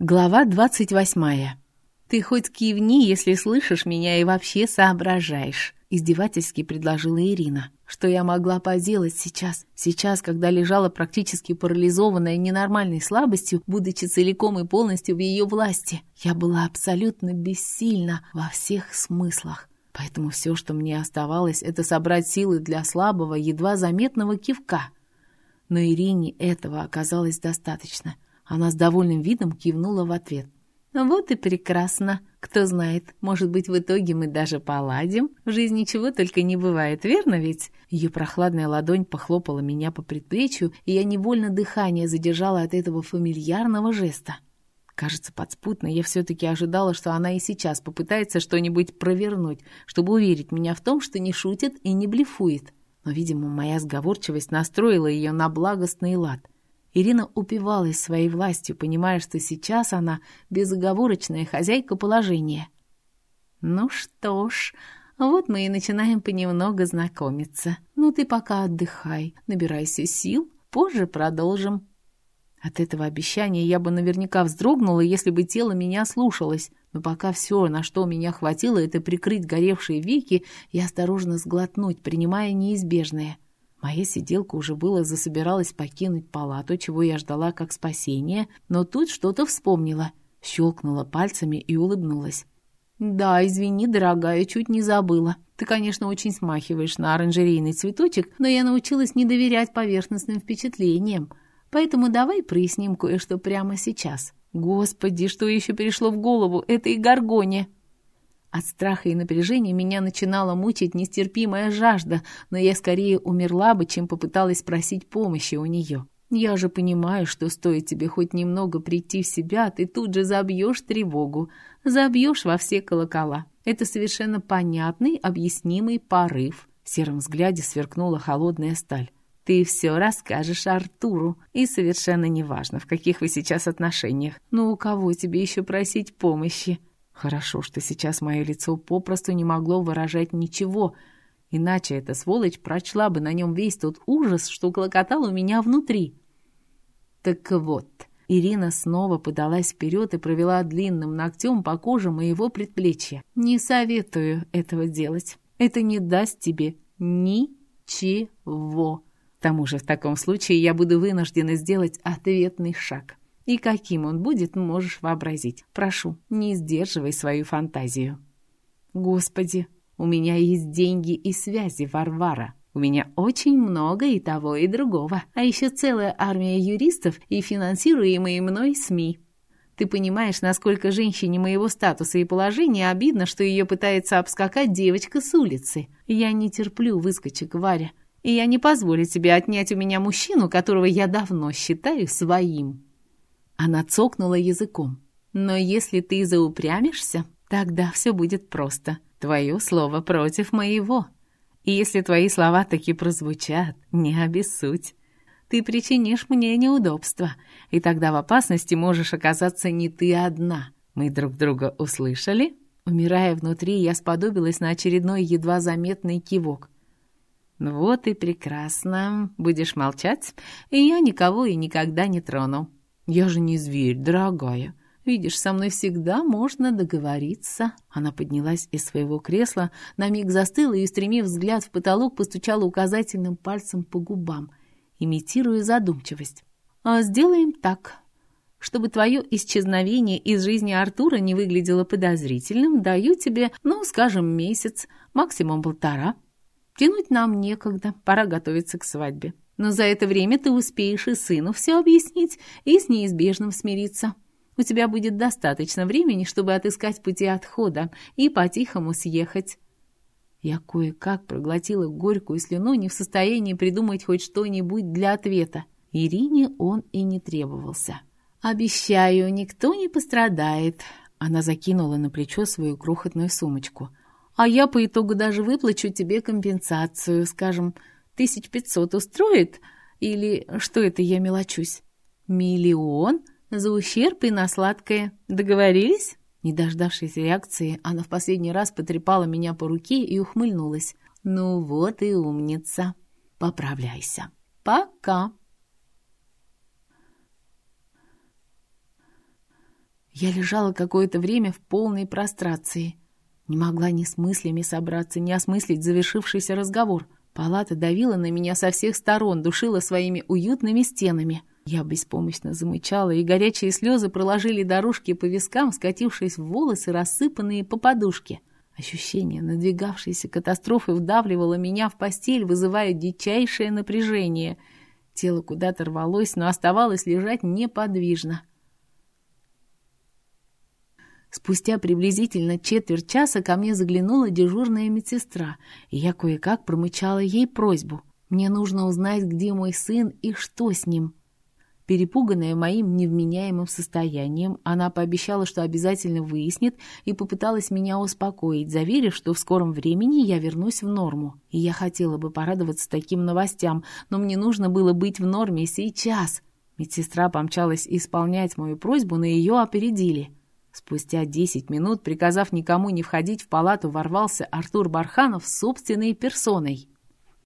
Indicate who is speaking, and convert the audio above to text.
Speaker 1: Глава двадцать восьмая. «Ты хоть кивни, если слышишь меня и вообще соображаешь», — издевательски предложила Ирина. «Что я могла поделать сейчас? Сейчас, когда лежала практически парализованная ненормальной слабостью, будучи целиком и полностью в ее власти. Я была абсолютно бессильна во всех смыслах. Поэтому все, что мне оставалось, это собрать силы для слабого, едва заметного кивка. Но Ирине этого оказалось достаточно — она с довольным видом кивнула в ответ. «Вот и прекрасно. Кто знает, может быть, в итоге мы даже поладим. В жизни чего только не бывает, верно ведь?» Ее прохладная ладонь похлопала меня по предплечью, и я невольно дыхание задержала от этого фамильярного жеста. Кажется, подспутно я все-таки ожидала, что она и сейчас попытается что-нибудь провернуть, чтобы уверить меня в том, что не шутит и не блефует. Но, видимо, моя сговорчивость настроила ее на благостный лад — Ирина упивалась своей властью, понимая, что сейчас она безоговорочная хозяйка положения. «Ну что ж, вот мы и начинаем понемногу знакомиться. Ну ты пока отдыхай, набирайся сил, позже продолжим». От этого обещания я бы наверняка вздрогнула, если бы тело меня слушалось, но пока все, на что меня хватило, это прикрыть горевшие веки и осторожно сглотнуть, принимая неизбежное — Моя сиделка уже было засобиралась покинуть палату, чего я ждала как спасения, но тут что-то вспомнила, щелкнула пальцами и улыбнулась. «Да, извини, дорогая, чуть не забыла. Ты, конечно, очень смахиваешь на оранжерейный цветочек, но я научилась не доверять поверхностным впечатлениям. Поэтому давай проясним кое-что прямо сейчас. Господи, что еще перешло в голову? Это и горгония!» От страха и напряжения меня начинала мучить нестерпимая жажда, но я скорее умерла бы, чем попыталась просить помощи у нее. Я же понимаю, что стоит тебе хоть немного прийти в себя, ты тут же забьешь тревогу, забьешь во все колокола. Это совершенно понятный, объяснимый порыв. В сером взгляде сверкнула холодная сталь. Ты все расскажешь Артуру, и совершенно неважно, в каких вы сейчас отношениях. Но у кого тебе еще просить помощи? Хорошо, что сейчас мое лицо попросту не могло выражать ничего, иначе эта сволочь прочла бы на нем весь тот ужас, что клокотал у меня внутри. Так вот, Ирина снова подалась вперед и провела длинным ногтем по коже моего предплечья. «Не советую этого делать. Это не даст тебе ничего. К тому же в таком случае я буду вынуждена сделать ответный шаг. И каким он будет, можешь вообразить. Прошу, не сдерживай свою фантазию. Господи, у меня есть деньги и связи, Варвара. У меня очень много и того, и другого. А еще целая армия юристов и финансируемые мной СМИ. Ты понимаешь, насколько женщине моего статуса и положения обидно, что ее пытается обскакать девочка с улицы. Я не терплю выскочек, Варя. И я не позволю тебе отнять у меня мужчину, которого я давно считаю своим. Она цокнула языком. «Но если ты заупрямишься, тогда все будет просто. Твое слово против моего. И если твои слова таки прозвучат, не обессудь. Ты причинишь мне неудобства, и тогда в опасности можешь оказаться не ты одна. Мы друг друга услышали?» Умирая внутри, я сподобилась на очередной едва заметный кивок. «Вот и прекрасно. Будешь молчать, и я никого и никогда не трону. «Я же не зверь, дорогая. Видишь, со мной всегда можно договориться». Она поднялась из своего кресла, на миг застыла и, устремив взгляд в потолок, постучала указательным пальцем по губам, имитируя задумчивость. «А сделаем так. Чтобы твое исчезновение из жизни Артура не выглядело подозрительным, даю тебе, ну, скажем, месяц, максимум полтора. Тянуть нам некогда, пора готовиться к свадьбе. Но за это время ты успеешь и сыну все объяснить, и с неизбежным смириться. У тебя будет достаточно времени, чтобы отыскать пути отхода и по-тихому съехать». Я кое-как проглотила горькую слюну, не в состоянии придумать хоть что-нибудь для ответа. Ирине он и не требовался. «Обещаю, никто не пострадает», — она закинула на плечо свою крохотную сумочку. «А я по итогу даже выплачу тебе компенсацию, скажем, Тысяч пятьсот устроит? Или что это я мелочусь? Миллион? За ущерб и на сладкое. Договорились?» Не дождавшись реакции, она в последний раз потрепала меня по руке и ухмыльнулась. «Ну вот и умница. Поправляйся. Пока!» Я лежала какое-то время в полной прострации. Не могла ни с мыслями собраться, ни осмыслить завершившийся разговор. Палата давила на меня со всех сторон, душила своими уютными стенами. Я беспомощно замычала, и горячие слезы проложили дорожки по вискам, скатившись в волосы, рассыпанные по подушке. Ощущение надвигавшейся катастрофы вдавливало меня в постель, вызывая дичайшее напряжение. Тело куда-то рвалось, но оставалось лежать неподвижно. Спустя приблизительно четверть часа ко мне заглянула дежурная медсестра, и я кое-как промычала ей просьбу. Мне нужно узнать, где мой сын и что с ним. Перепуганная моим невменяемым состоянием, она пообещала, что обязательно выяснит, и попыталась меня успокоить, заверив, что в скором времени я вернусь в норму. И я хотела бы порадоваться таким новостям, но мне нужно было быть в норме сейчас. Медсестра помчалась исполнять мою просьбу, но ее опередили. Спустя десять минут, приказав никому не входить в палату, ворвался Артур Барханов с собственной персоной.